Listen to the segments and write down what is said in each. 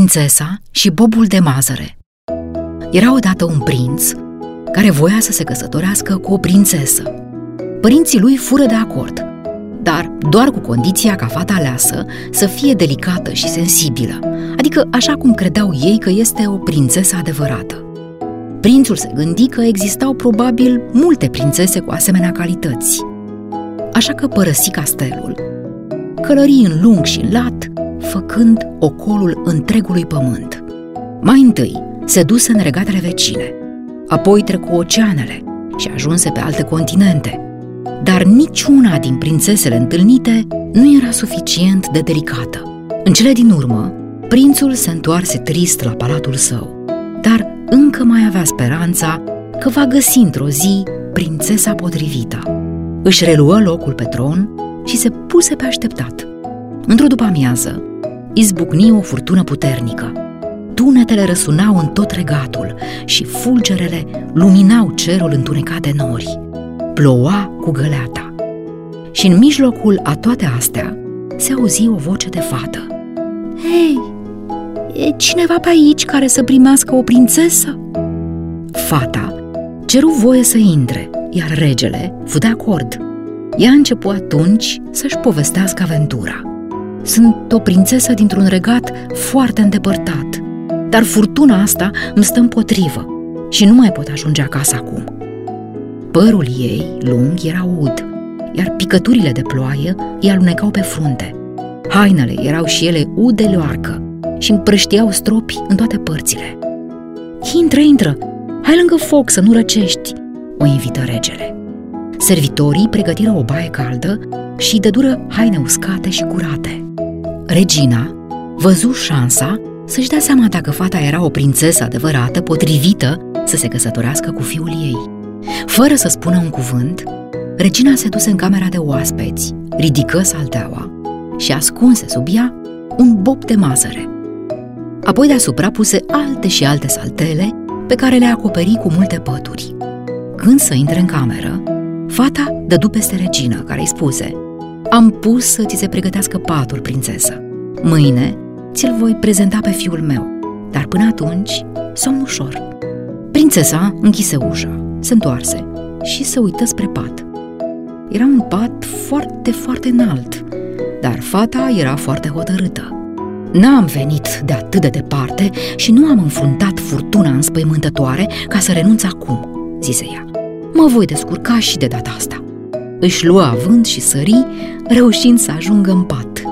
Prințesa și bobul de mazăre Era odată un prinț care voia să se căsătorească cu o prințesă. Părinții lui fură de acord, dar doar cu condiția ca fata aleasă să fie delicată și sensibilă, adică așa cum credeau ei că este o prințesă adevărată. Prințul se gândi că existau probabil multe prințese cu asemenea calități. Așa că părăsi castelul, călări în lung și în lat, făcând ocolul întregului pământ. Mai întâi se duse în regatele vecine, apoi trecu oceanele și ajunse pe alte continente. Dar niciuna din prințesele întâlnite nu era suficient de delicată. În cele din urmă, prințul se întoarse trist la palatul său, dar încă mai avea speranța că va găsi într-o zi prințesa potrivită. Își reluă locul pe tron și se puse pe așteptat. Într-o după-amiază, izbucni o furtună puternică. Tunetele răsunau în tot regatul și fulgerele luminau cerul întunecat de nori. Ploua cu găleata. Și în mijlocul a toate astea se auzi o voce de fată. Hei, e cineva pe aici care să primească o prințesă? Fata ceru voie să intre, iar regele fu de acord. Ea începu atunci să-și povestească aventura. Sunt o prințesă dintr-un regat foarte îndepărtat, dar furtuna asta îmi stă împotrivă și nu mai pot ajunge acasă acum. Părul ei, lung, era ud, iar picăturile de ploaie îi alunecau pe frunte. Hainele erau și ele ude leoarcă și împrăștiau stropi în toate părțile. Intră, intră! Hai lângă foc să nu răcești!" o invită regele. Servitorii pregătiră o baie caldă și îi dădură haine uscate și curate. Regina văzu șansa să-și dea seama dacă fata era o prințesă adevărată, potrivită să se căsătorească cu fiul ei. Fără să spună un cuvânt, regina se duse în camera de oaspeți, ridică salteaua și ascunse sub ea un bob de mazăre. Apoi deasupra puse alte și alte saltele pe care le acoperi cu multe pături. Când să intre în cameră, fata dădu peste regină, care îi spuse Am pus să ți se pregătească patul, prințesă. Mâine ți-l voi prezenta pe fiul meu, dar până atunci, somn ușor. Prințesa închise ușa, se întoarse și se uită spre pat. Era un pat foarte, foarte înalt, dar fata era foarte hotărâtă. N-am venit de atât de departe și nu am înfruntat furtuna înspăimântătoare ca să renunț acum, zise ea. Mă voi descurca și de data asta. Își luă avânt și sări, reușind să ajungă în pat.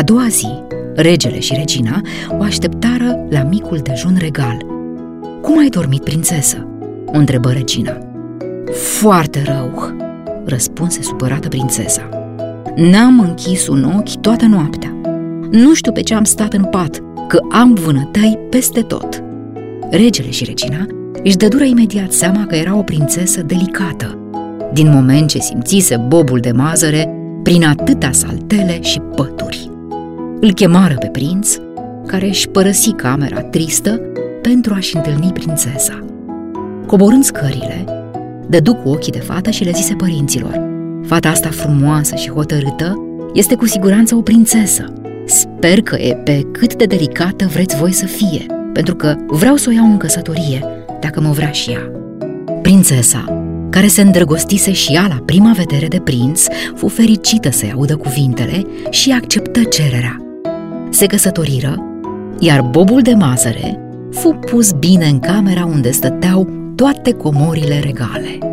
A doua zi, regele și regina o așteptară la micul dejun regal. Cum ai dormit, prințesă?" o întrebă regina. Foarte rău, răspunse supărată prințesa. N-am închis un ochi toată noaptea. Nu știu pe ce am stat în pat, că am vânătăi peste tot. Regele și regina își dădură imediat seama că era o prințesă delicată, din moment ce simțise bobul de mazăre prin atâtea saltele și pături. Îl chemară pe prinț, care își părăsi camera tristă pentru a-și întâlni prințesa. Coborând scările, dădu cu ochii de fată și le zise părinților Fata asta frumoasă și hotărâtă este cu siguranță o prințesă. Sper că e pe cât de delicată vreți voi să fie, pentru că vreau să o iau în căsătorie, dacă mă vrea și ea. Prințesa, care se îndrăgostise și ea la prima vedere de prinț, fu fericită să-i audă cuvintele și acceptă cererea. Se căsătoriră, iar bobul de mazăre fu pus bine în camera unde stăteau toate comorile regale.